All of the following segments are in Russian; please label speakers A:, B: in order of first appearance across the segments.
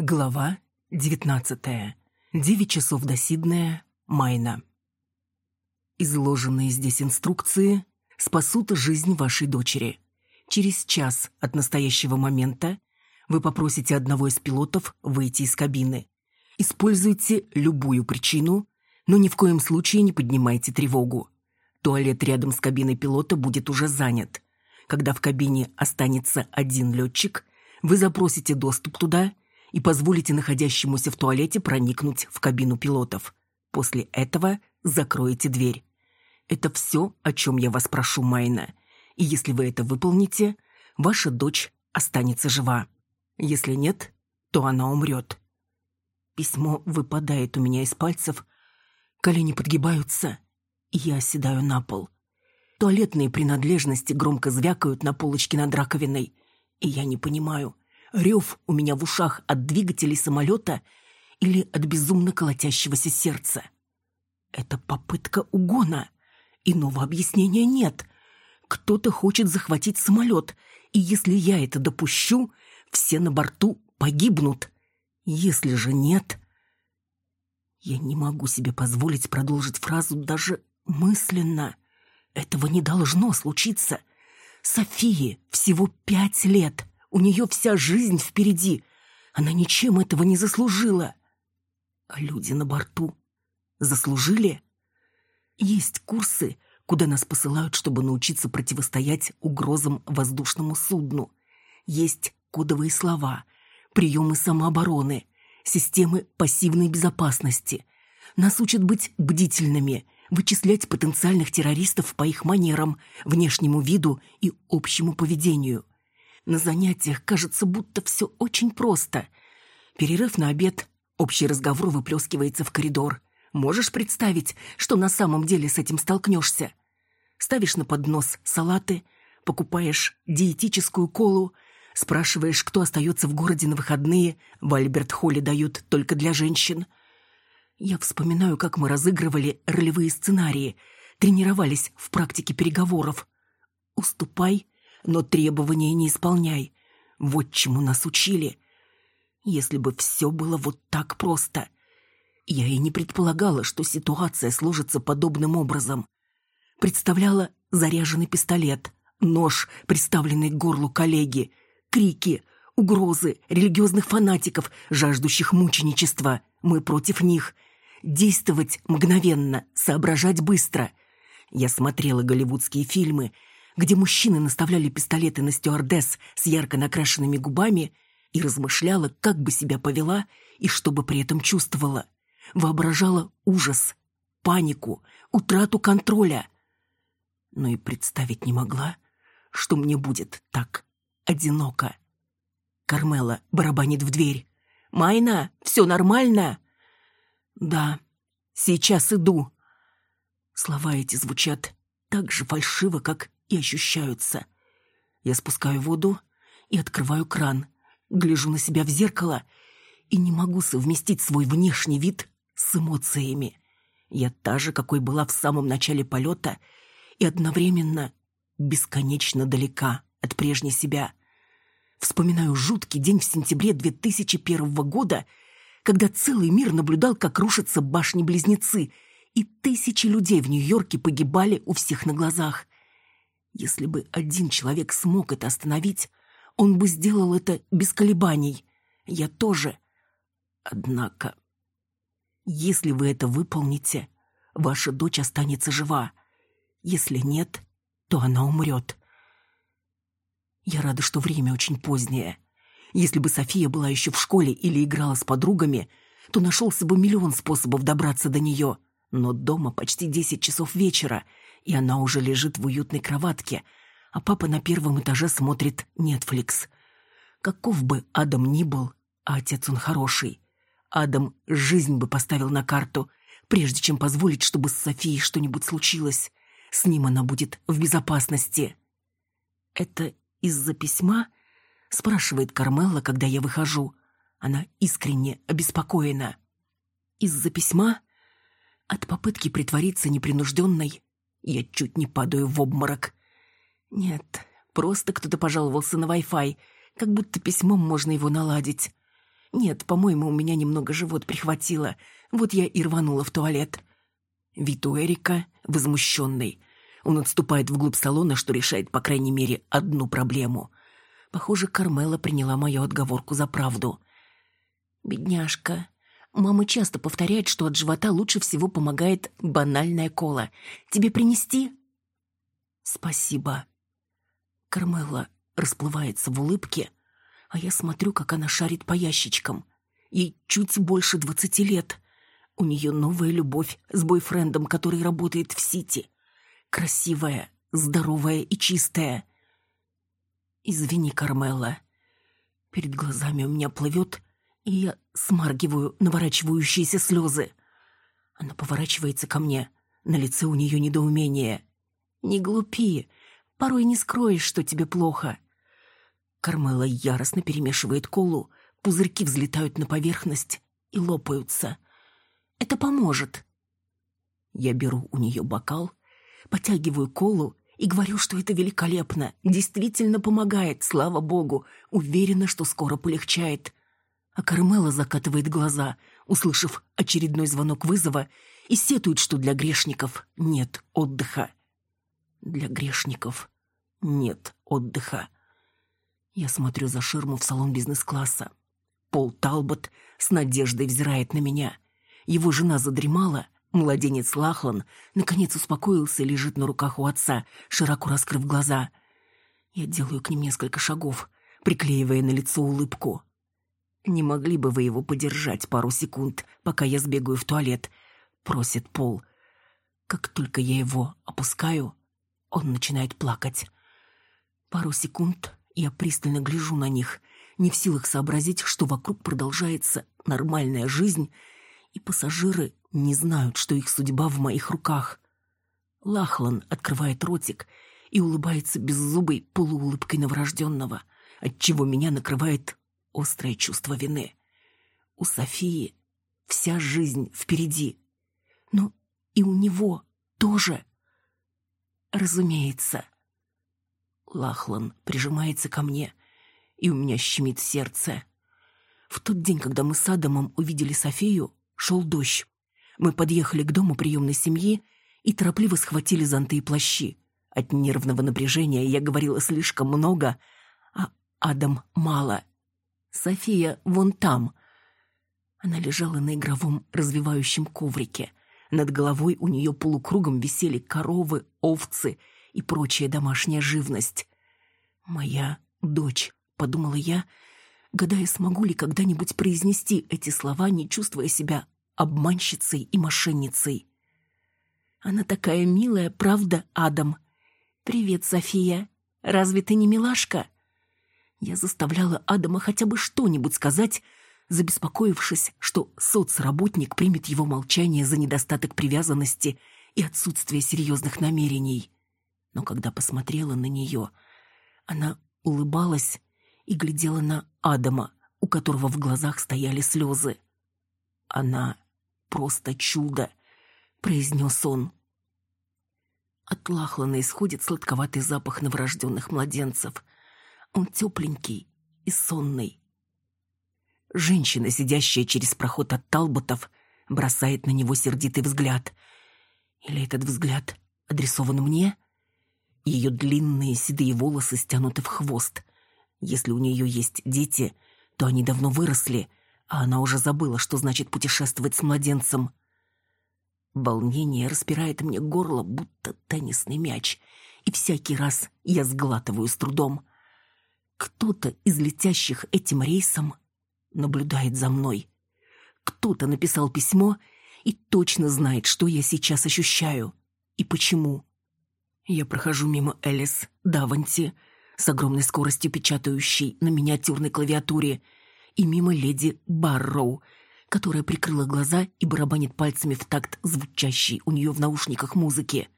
A: Глава 19. Девять часов до Сиднея, Майна. Изложенные здесь инструкции спасут жизнь вашей дочери. Через час от настоящего момента вы попросите одного из пилотов выйти из кабины. Используйте любую причину, но ни в коем случае не поднимайте тревогу. Туалет рядом с кабиной пилота будет уже занят. Когда в кабине останется один летчик, вы запросите доступ туда – и позволите находящемуся в туалете проникнуть в кабину пилотов. После этого закроете дверь. Это все, о чем я вас прошу, Майна. И если вы это выполните, ваша дочь останется жива. Если нет, то она умрет. Письмо выпадает у меня из пальцев, колени подгибаются, и я оседаю на пол. Туалетные принадлежности громко звякают на полочке над раковиной, и я не понимаю, Рев у меня в ушах от двигателей самолета или от безумно колотящегося сердца. Это попытка угона. Иного объяснения нет. Кто-то хочет захватить самолет, и если я это допущу, все на борту погибнут. Если же нет... Я не могу себе позволить продолжить фразу даже мысленно. Этого не должно случиться. Софии всего пять лет. У нее вся жизнь впереди. Она ничем этого не заслужила. А люди на борту заслужили? Есть курсы, куда нас посылают, чтобы научиться противостоять угрозам воздушному судну. Есть кодовые слова, приемы самообороны, системы пассивной безопасности. Нас учат быть бдительными, вычислять потенциальных террористов по их манерам, внешнему виду и общему поведению. На занятиях кажется, будто все очень просто. Перерыв на обед, общий разговор выплескивается в коридор. Можешь представить, что на самом деле с этим столкнешься? Ставишь на поднос салаты, покупаешь диетическую колу, спрашиваешь, кто остается в городе на выходные, в Альберт-Холле дают только для женщин. Я вспоминаю, как мы разыгрывали ролевые сценарии, тренировались в практике переговоров. «Уступай, но требования не исполняй. Вот чему нас учили. Если бы все было вот так просто. Я и не предполагала, что ситуация сложится подобным образом. Представляла заряженный пистолет, нож, приставленный к горлу коллеги, крики, угрозы религиозных фанатиков, жаждущих мученичества. Мы против них. Действовать мгновенно, соображать быстро. Я смотрела голливудские фильмы — где мужчины наставляли пистолеты на стюардесс с ярко накрашенными губами и размышляла, как бы себя повела и что бы при этом чувствовала. Воображала ужас, панику, утрату контроля. Но и представить не могла, что мне будет так одиноко. Кармела барабанит в дверь. «Майна, все нормально?» «Да, сейчас иду». Слова эти звучат так же фальшиво, как и ощущаются. Я спускаю воду и открываю кран, гляжу на себя в зеркало и не могу совместить свой внешний вид с эмоциями. Я та же, какой была в самом начале полета, и одновременно бесконечно далека от прежней себя. Вспоминаю жуткий день в сентябре 2001 года, когда целый мир наблюдал, как рушатся башни-близнецы, и тысячи людей в Нью-Йорке погибали у всех на глазах. Если бы один человек смог это остановить, он бы сделал это без колебаний. Я тоже. Однако, если вы это выполните, ваша дочь останется жива. Если нет, то она умрет. Я рада, что время очень позднее. Если бы София была еще в школе или играла с подругами, то нашелся бы миллион способов добраться до нее. Но дома почти десять часов вечера — и она уже лежит в уютной кроватке, а папа на первом этаже смотрит Netflix. Каков бы Адам ни был, а отец он хороший. Адам жизнь бы поставил на карту, прежде чем позволить, чтобы с Софией что-нибудь случилось. С ним она будет в безопасности. «Это из-за письма?» — спрашивает Кармелла, когда я выхожу. Она искренне обеспокоена. «Из-за письма?» От попытки притвориться непринужденной я чуть не падаю в обморок. Нет, просто кто-то пожаловался на Wi-Fi, как будто письмом можно его наладить. Нет, по-моему, у меня немного живот прихватило. Вот я и рванула в туалет. Вид у Эрика возмущенный. Он отступает вглубь салона, что решает, по крайней мере, одну проблему. Похоже, Кармела приняла мою отговорку за правду. «Бедняжка. Мама часто повторяет, что от живота лучше всего помогает банальная кола. Тебе принести?» «Спасибо». Кармела расплывается в улыбке, а я смотрю, как она шарит по ящичкам. Ей чуть больше двадцати лет. У нее новая любовь с бойфрендом, который работает в Сити. Красивая, здоровая и чистая. «Извини, Кармела». Перед глазами у меня плывет, и я смаргиваю наворачивающиеся слезы. Она поворачивается ко мне. На лице у нее недоумение. «Не глупи. Порой не скроешь, что тебе плохо. Кармела яростно перемешивает колу, пузырьки взлетают на поверхность и лопаются. Это поможет. Я беру у нее бокал, потягиваю колу и говорю, что это великолепно, действительно помогает, слава богу, уверена, что скоро полегчает. А Кармела закатывает глаза, услышав очередной звонок вызова, и сетует, что для грешников нет отдыха. Для грешников нет отдыха. Я смотрю за ширму в салон бизнес-класса. Пол Талбот с надеждой взирает на меня. Его жена задремала, младенец Лахлан наконец успокоился и лежит на руках у отца, широко раскрыв глаза. Я делаю к ним несколько шагов, приклеивая на лицо улыбку. «Не могли бы вы его подержать пару секунд, пока я сбегаю в туалет?» — просит Пол. Как только я его опускаю, он начинает плакать. Пару секунд я пристально гляжу на них, не в силах сообразить, что вокруг продолжается нормальная жизнь, и пассажиры не знают, что их судьба в моих руках. Лахлан открывает ротик и улыбается беззубой полуулыбкой новорожденного, отчего меня накрывает острое чувство вины. У Софии вся жизнь впереди. Но и у него тоже. Разумеется. Лахлан прижимается ко мне, и у меня щемит сердце. В тот день, когда мы с Адамом увидели Софию, шел дождь. Мы подъехали к дому приемной семьи и торопливо схватили зонты и плащи. От нервного напряжения я говорила слишком много, а Адам мало. «София вон там». Она лежала на игровом развивающем коврике. Над головой у нее полукругом висели коровы, овцы — и прочая домашняя живность. «Моя дочь», — подумала я, гадая, смогу ли когда-нибудь произнести эти слова, не чувствуя себя обманщицей и мошенницей. «Она такая милая, правда, Адам?» «Привет, София. Разве ты не милашка?» Я заставляла Адама хотя бы что-нибудь сказать, забеспокоившись, что соцработник примет его молчание за недостаток привязанности и отсутствие серьезных намерений но когда посмотрела на нее, она улыбалась и глядела на Адама, у которого в глазах стояли слезы. «Она просто чудо», — произнес он. От Лахлана исходит сладковатый запах новорожденных младенцев. Он тепленький и сонный. Женщина, сидящая через проход от Талботов, бросает на него сердитый взгляд. Или этот взгляд адресован мне? — ее длинные седые волосы стянуты в хвост. Если у нее есть дети, то они давно выросли, а она уже забыла, что значит путешествовать с младенцем. Волнение распирает мне горло, будто теннисный мяч, и всякий раз я сглатываю с трудом. Кто-то из летящих этим рейсом наблюдает за мной. Кто-то написал письмо и точно знает, что я сейчас ощущаю и почему. Я прохожу мимо Элис Даванти с огромной скоростью печатающей на миниатюрной клавиатуре и мимо леди Барроу, которая прикрыла глаза и барабанит пальцами в такт звучащей у нее в наушниках музыки.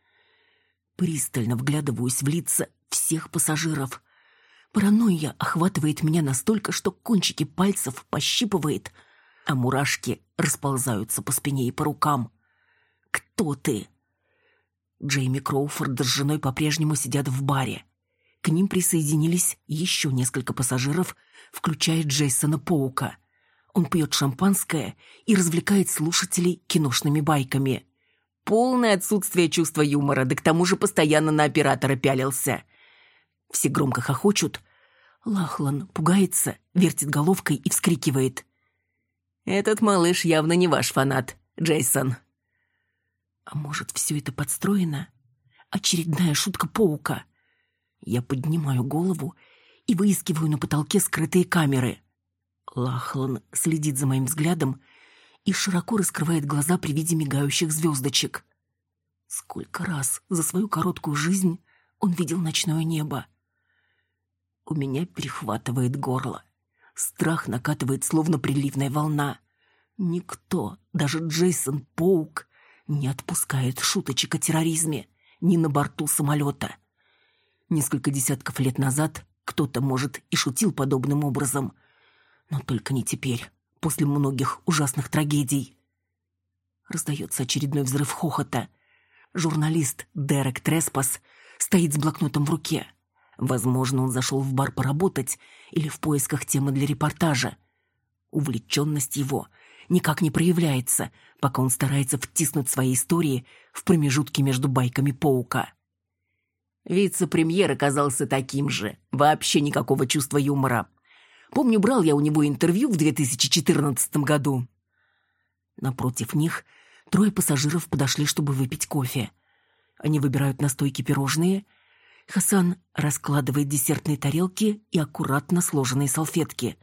A: Пристально вглядываюсь в лица всех пассажиров. Паранойя охватывает меня настолько, что кончики пальцев пощипывает, а мурашки расползаются по спине и по рукам. «Кто ты?» Джейми Кроуфорд с женой по-прежнему сидят в баре. К ним присоединились еще несколько пассажиров, включая Джейсона Поука. Он пьет шампанское и развлекает слушателей киношными байками. Полное отсутствие чувства юмора, да к тому же постоянно на оператора пялился. Все громко хохочут. Лахлан пугается, вертит головкой и вскрикивает. «Этот малыш явно не ваш фанат, Джейсон». А может, все это подстроено? Очередная шутка паука. Я поднимаю голову и выискиваю на потолке скрытые камеры. Лахлан следит за моим взглядом и широко раскрывает глаза при виде мигающих звездочек. Сколько раз за свою короткую жизнь он видел ночное небо. У меня перехватывает горло. Страх накатывает, словно приливная волна. Никто, даже Джейсон Поук, не отпускает шуточек о терроризме ни на борту самолета. Несколько десятков лет назад кто-то, может, и шутил подобным образом, но только не теперь, после многих ужасных трагедий. Раздается очередной взрыв хохота. Журналист Дерек Треспас стоит с блокнотом в руке. Возможно, он зашел в бар поработать или в поисках темы для репортажа. Увлеченность его никак не проявляется, пока он старается втиснуть свои истории в промежутки между байками Паука. Вице-премьер оказался таким же. Вообще никакого чувства юмора. Помню, брал я у него интервью в 2014 году. Напротив них трое пассажиров подошли, чтобы выпить кофе. Они выбирают на стойке пирожные – Хасан раскладывает десертные тарелки и аккуратно сложенные салфетки.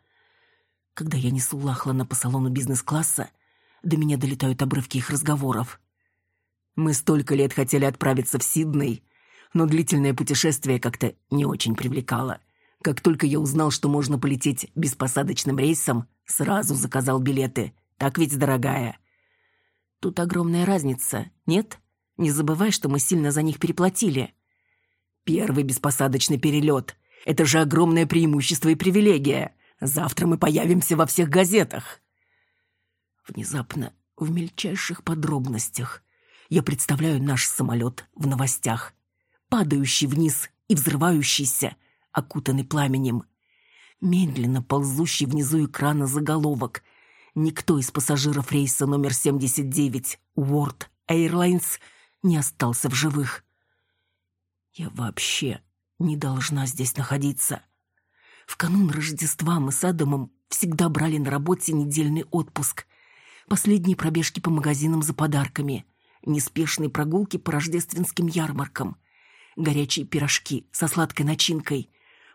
A: Когда я несу Лахлана по салону бизнес-класса, до меня долетают обрывки их разговоров. Мы столько лет хотели отправиться в Сидней, но длительное путешествие как-то не очень привлекало. Как только я узнал, что можно полететь беспосадочным рейсом, сразу заказал билеты. Так ведь, дорогая? Тут огромная разница, нет? Не забывай, что мы сильно за них переплатили. Первый беспосадочный перелет. Это же огромное преимущество и привилегия. Завтра мы появимся во всех газетах. Внезапно, в мельчайших подробностях, я представляю наш самолет в новостях. Падающий вниз и взрывающийся, окутанный пламенем. Медленно ползущий внизу экрана заголовок. Никто из пассажиров рейса номер 79 World Airlines не остался в живых. Я вообще не должна здесь находиться. В канун Рождества мы с Адамом всегда брали на работе недельный отпуск. Последние пробежки по магазинам за подарками, неспешные прогулки по рождественским ярмаркам, горячие пирожки со сладкой начинкой,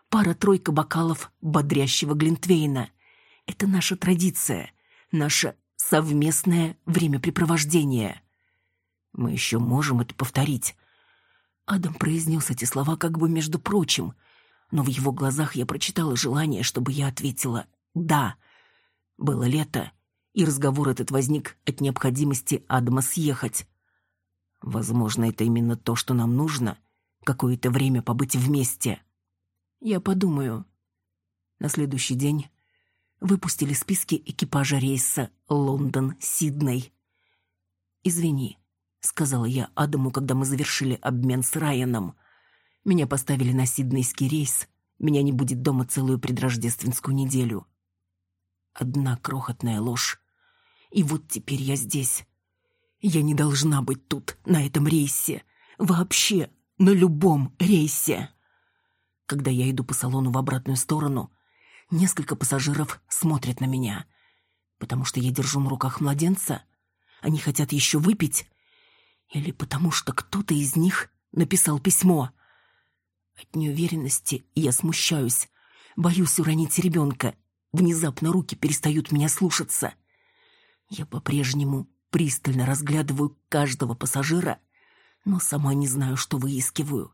A: пара-тройка бокалов бодрящего глинтвейна. Это наша традиция, наше совместное времяпрепровождение. Мы еще можем это повторить, Адам произнес эти слова как бы между прочим, но в его глазах я прочитала желание, чтобы я ответила «да». Было лето, и разговор этот возник от необходимости Адама съехать. Возможно, это именно то, что нам нужно, какое-то время побыть вместе. Я подумаю. На следующий день выпустили списки экипажа рейса Лондон-Сидней. «Извини», сказала я Адаму, когда мы завершили обмен с Райаном. Меня поставили на сиднейский рейс. Меня не будет дома целую предрождественскую неделю. Одна крохотная ложь. И вот теперь я здесь. Я не должна быть тут, на этом рейсе. Вообще, на любом рейсе. Когда я иду по салону в обратную сторону, несколько пассажиров смотрят на меня. Потому что я держу на руках младенца. Они хотят еще выпить, или потому что кто-то из них написал письмо. От неуверенности я смущаюсь, боюсь уронить ребенка. Внезапно руки перестают меня слушаться. Я по-прежнему пристально разглядываю каждого пассажира, но сама не знаю, что выискиваю.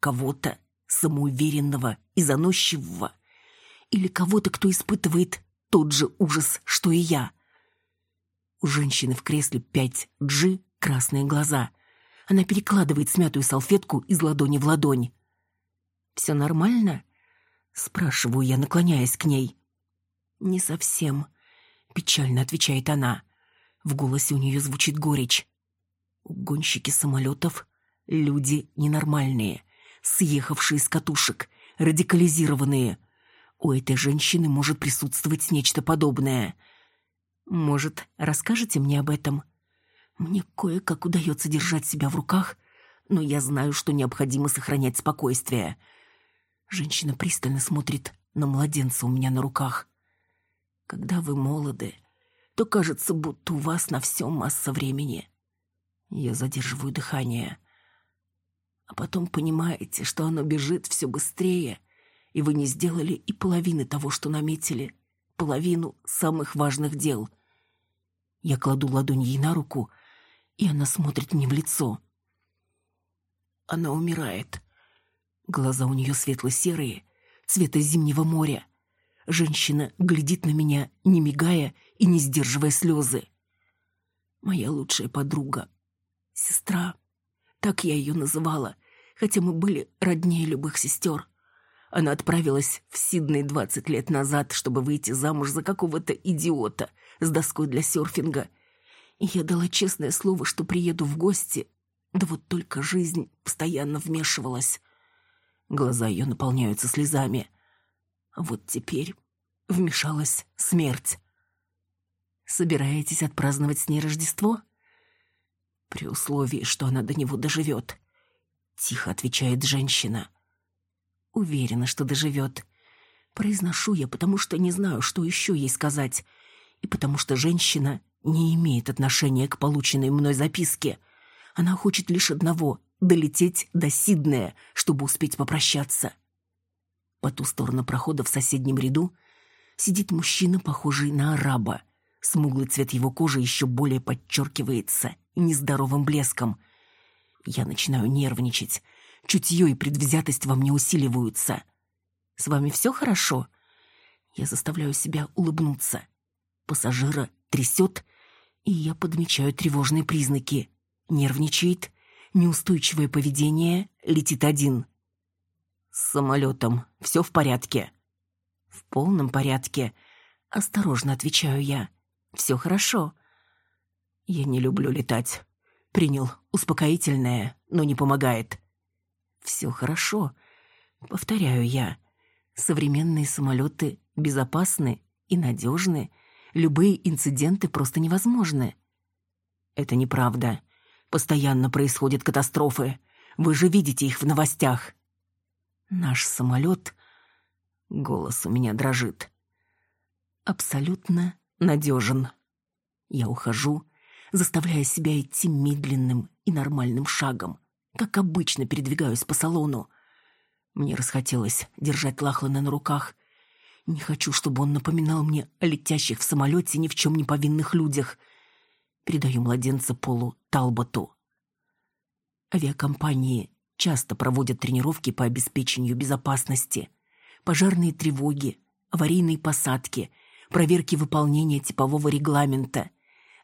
A: Кого-то самоуверенного и заносчивого, или кого-то, кто испытывает тот же ужас, что и я. У женщины в кресле 5G красные глаза. Она перекладывает смятую салфетку из ладони в ладонь. «Все нормально?» — спрашиваю я, наклоняясь к ней. «Не совсем», — печально отвечает она. В голосе у нее звучит горечь. Гонщики самолетов — люди ненормальные, съехавшие с катушек, радикализированные. У этой женщины может присутствовать нечто подобное. Может, расскажете мне об этом? Мне кое-как удается держать себя в руках, но я знаю, что необходимо сохранять спокойствие. Женщина пристально смотрит на младенца у меня на руках. Когда вы молоды, то кажется, будто у вас на всем масса времени. Я задерживаю дыхание. А потом понимаете, что оно бежит все быстрее, и вы не сделали и половины того, что наметили, половину самых важных дел. Я кладу ладонь ей на руку, и она смотрит мне в лицо. Она умирает. Глаза у нее светло-серые, цвета зимнего моря. Женщина глядит на меня, не мигая и не сдерживая слезы. Моя лучшая подруга. Сестра. Так я ее называла, хотя мы были роднее любых сестер. Она отправилась в Сидней двадцать лет назад, чтобы выйти замуж за какого-то идиота с доской для серфинга. Я дала честное слово, что приеду в гости, да вот только жизнь постоянно вмешивалась. Глаза ее наполняются слезами. Вот теперь вмешалась смерть. Собираетесь отпраздновать с ней Рождество? При условии, что она до него доживет. Тихо отвечает женщина. Уверена, что доживет. Произношу я, потому что не знаю, что еще ей сказать. И потому что женщина не имеет отношения к полученной мной записке. Она хочет лишь одного — долететь до Сиднея, чтобы успеть попрощаться. По ту сторону прохода в соседнем ряду сидит мужчина, похожий на араба. Смуглый цвет его кожи еще более подчеркивается нездоровым блеском. Я начинаю нервничать. Чутье и предвзятость во мне усиливаются. «С вами все хорошо?» Я заставляю себя улыбнуться. Пассажира трясет, и я подмечаю тревожные признаки. Нервничает, неустойчивое поведение, летит один. «С самолетом все в порядке?» «В полном порядке», — осторожно отвечаю я. «Все хорошо». «Я не люблю летать. Принял успокоительное, но не помогает». «Все хорошо», — повторяю я. «Современные самолеты безопасны и надежны. Любые инциденты просто невозможны». «Это неправда. Постоянно происходят катастрофы. Вы же видите их в новостях». Наш самолет... Голос у меня дрожит. Абсолютно надежен. Я ухожу, заставляя себя идти медленным и нормальным шагом, как обычно передвигаюсь по салону. Мне расхотелось держать Лахлана на руках. Не хочу, чтобы он напоминал мне о летящих в самолете ни в чем не повинных людях. Передаю младенца Полу Талботу. Авиакомпании часто проводят тренировки по обеспечению безопасности, пожарные тревоги, аварийные посадки, проверки выполнения типового регламента.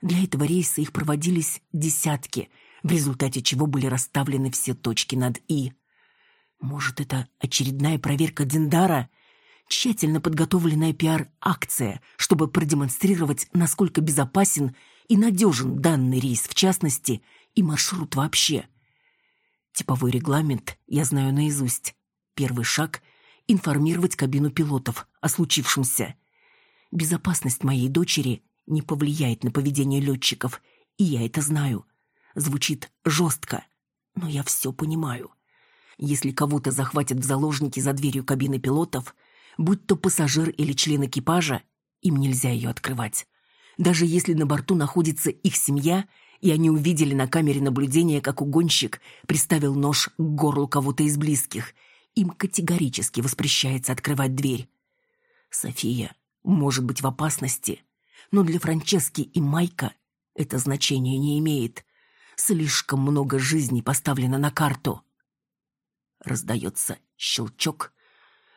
A: Для этого рейса их проводились десятки, в результате чего были расставлены все точки над «и». Может, это очередная проверка Диндара? Тщательно подготовленная пиар-акция, чтобы продемонстрировать, насколько безопасен и надежен данный рейс в частности и маршрут вообще. Типовой регламент я знаю наизусть. Первый шаг — информировать кабину пилотов о случившемся. Безопасность моей дочери не повлияет на поведение летчиков, и я это знаю. Звучит жестко, но я все понимаю. Если кого-то захватят в заложники за дверью кабины пилотов, будь то пассажир или член экипажа, им нельзя ее открывать. Даже если на борту находится их семья — и они увидели на камере наблюдения, как угонщик приставил нож к горлу кого-то из близких. Им категорически воспрещается открывать дверь. София может быть в опасности, но для Франчески и Майка это значение не имеет. Слишком много жизней поставлено на карту. Раздается щелчок.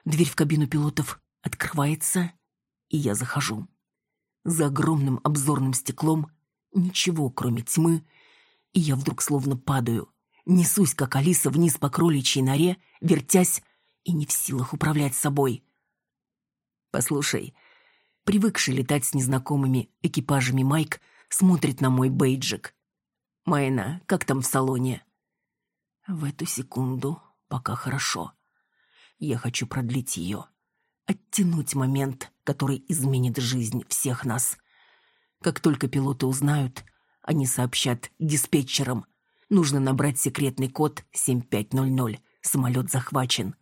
A: Дверь в кабину пилотов открывается, и я захожу. За огромным обзорным стеклом Ничего, кроме тьмы, и я вдруг словно падаю. Несусь, как Алиса, вниз по кроличьей норе, вертясь и не в силах управлять собой. Послушай, привыкший летать с незнакомыми экипажами Майк смотрит на мой бейджик. «Майна, как там в салоне?» В эту секунду пока хорошо. Я хочу продлить ее. оттянуть момент, который изменит жизнь всех нас. Как только пилоты узнают, они сообщат диспетчерам. Нужно набрать секретный код 7500. Самолет захвачен.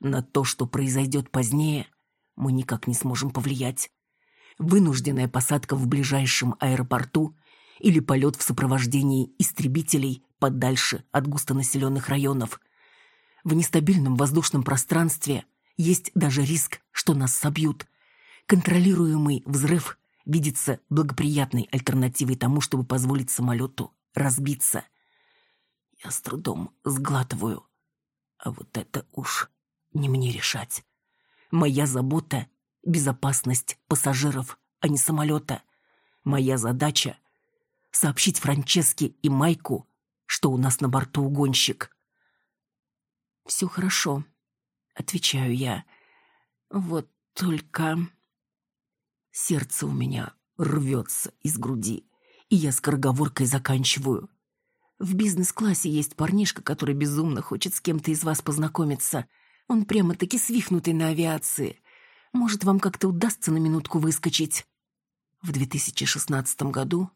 A: На то, что произойдет позднее, мы никак не сможем повлиять. Вынужденная посадка в ближайшем аэропорту или полет в сопровождении истребителей подальше от густонаселенных районов. В нестабильном воздушном пространстве есть даже риск, что нас собьют. Контролируемый взрыв видится благоприятной альтернативой тому, чтобы позволить самолету разбиться. Я с трудом сглатываю. А вот это уж не мне решать. Моя забота — безопасность пассажиров, а не самолета. Моя задача — сообщить Франческе и Майку, что у нас на борту угонщик. «Все хорошо», — отвечаю я. «Вот только...» Сердце у меня рвется из груди, и я скороговоркой заканчиваю. В бизнес-классе есть парнишка, который безумно хочет с кем-то из вас познакомиться. Он прямо-таки свихнутый на авиации. Может, вам как-то удастся на минутку выскочить. В 2016 году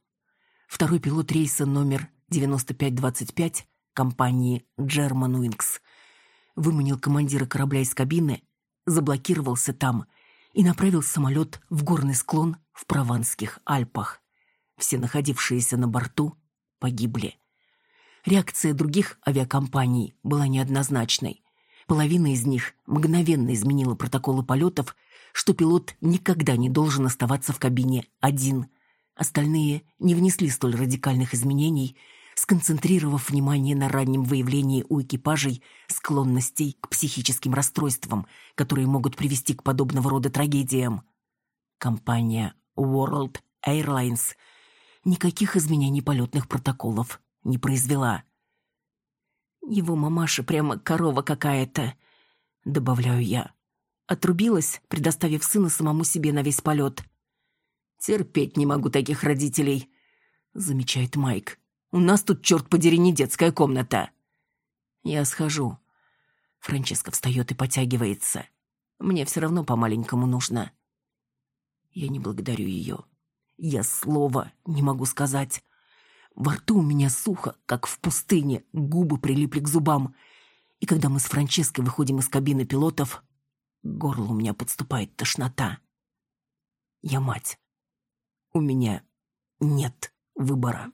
A: второй пилот рейса номер 9525 компании Germanwings выманил командира корабля из кабины, заблокировался там и направил самолет в горный склон в Прованских Альпах. Все находившиеся на борту погибли. Реакция других авиакомпаний была неоднозначной. Половина из них мгновенно изменила протоколы полетов, что пилот никогда не должен оставаться в кабине один. Остальные не внесли столь радикальных изменений, сконцентрировав внимание на раннем выявлении у экипажей склонностей к психическим расстройствам, которые могут привести к подобного рода трагедиям. Компания World Airlines никаких изменений полетных протоколов не произвела. Его мамаша прямо корова какая-то, добавляю я. Отрубилась, предоставив сына самому себе на весь полет. Терпеть не могу таких родителей, замечает Майк. У нас тут, черт подери, не детская комната. Я схожу. Франческа встает и потягивается. Мне все равно по-маленькому нужно. Я не благодарю ее. Я слова не могу сказать. Во рту у меня сухо, как в пустыне, губы прилипли к зубам. И когда мы с Франческой выходим из кабины пилотов, горло у меня подступает тошнота. Я мать. У меня нет выбора.